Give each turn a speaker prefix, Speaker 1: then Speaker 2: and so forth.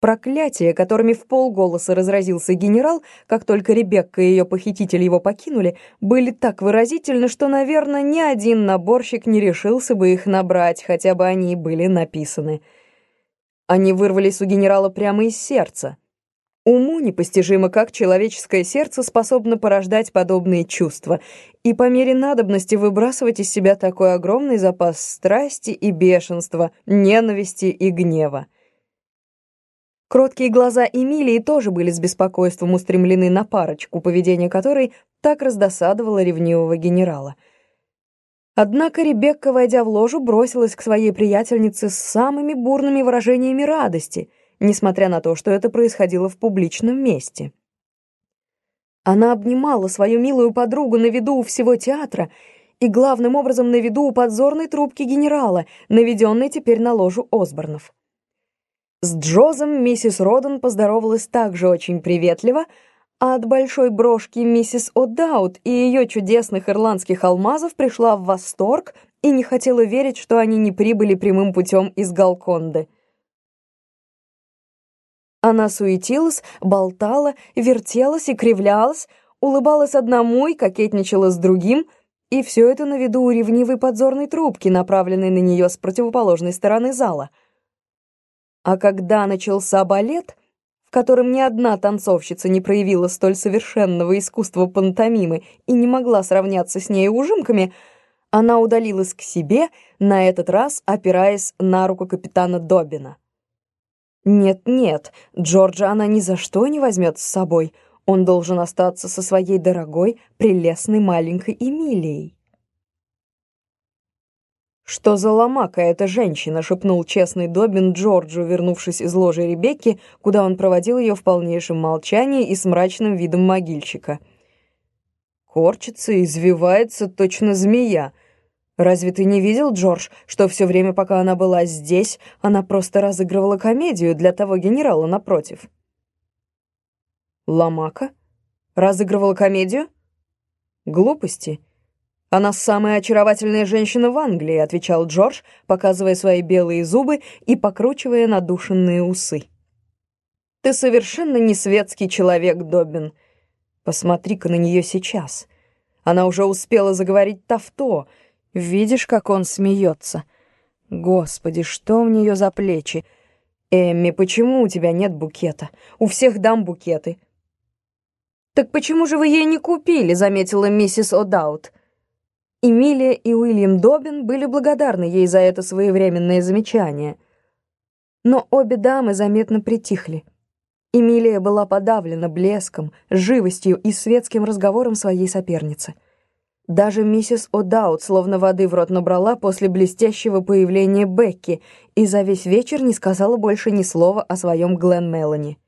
Speaker 1: Проклятия, которыми в полголоса разразился генерал, как только Ребекка и ее похититель его покинули, были так выразительны, что, наверное, ни один наборщик не решился бы их набрать, хотя бы они и были написаны. Они вырвались у генерала прямо из сердца. Уму непостижимо, как человеческое сердце способно порождать подобные чувства и по мере надобности выбрасывать из себя такой огромный запас страсти и бешенства, ненависти и гнева. Кроткие глаза Эмилии тоже были с беспокойством устремлены на парочку, поведение которой так раздосадовало ревнивого генерала. Однако Ребекка, войдя в ложу, бросилась к своей приятельнице с самыми бурными выражениями радости, несмотря на то, что это происходило в публичном месте. Она обнимала свою милую подругу на виду у всего театра и главным образом на виду у подзорной трубки генерала, наведенной теперь на ложу Осборнов. С Джозом миссис Роден поздоровалась также очень приветливо, а от большой брошки миссис О'Даут и ее чудесных ирландских алмазов пришла в восторг и не хотела верить, что они не прибыли прямым путем из Галконды. Она суетилась, болтала, вертелась и кривлялась, улыбалась одному и кокетничала с другим, и все это на виду у ревнивой подзорной трубки, направленной на нее с противоположной стороны зала — а когда начался балет, в котором ни одна танцовщица не проявила столь совершенного искусства пантомимы и не могла сравняться с ней ужимками, она удалилась к себе, на этот раз опираясь на руку капитана Добина. Нет-нет, Джорджа она ни за что не возьмет с собой. Он должен остаться со своей дорогой, прелестной маленькой Эмилией. «Что за ломака эта женщина?» — шепнул честный Добин Джорджу, вернувшись из ложи Ребекки, куда он проводил ее в полнейшем молчании и с мрачным видом могильщика. «Корчится, извивается, точно змея. Разве ты не видел, Джордж, что все время, пока она была здесь, она просто разыгрывала комедию для того генерала напротив?» «Ломака? Разыгрывала комедию?» «Глупости». «Она самая очаровательная женщина в Англии», — отвечал Джордж, показывая свои белые зубы и покручивая надушенные усы. «Ты совершенно не светский человек, Добин. Посмотри-ка на нее сейчас. Она уже успела заговорить тавто. Видишь, как он смеется? Господи, что у нее за плечи? Эмми, почему у тебя нет букета? У всех дам букеты». «Так почему же вы ей не купили?» — заметила миссис О'Даут. Эмилия и Уильям Добин были благодарны ей за это своевременное замечание. Но обе дамы заметно притихли. Эмилия была подавлена блеском, живостью и светским разговором своей соперницы. Даже миссис О'Даут словно воды в рот набрала после блестящего появления Бекки и за весь вечер не сказала больше ни слова о своем Глен Мелани.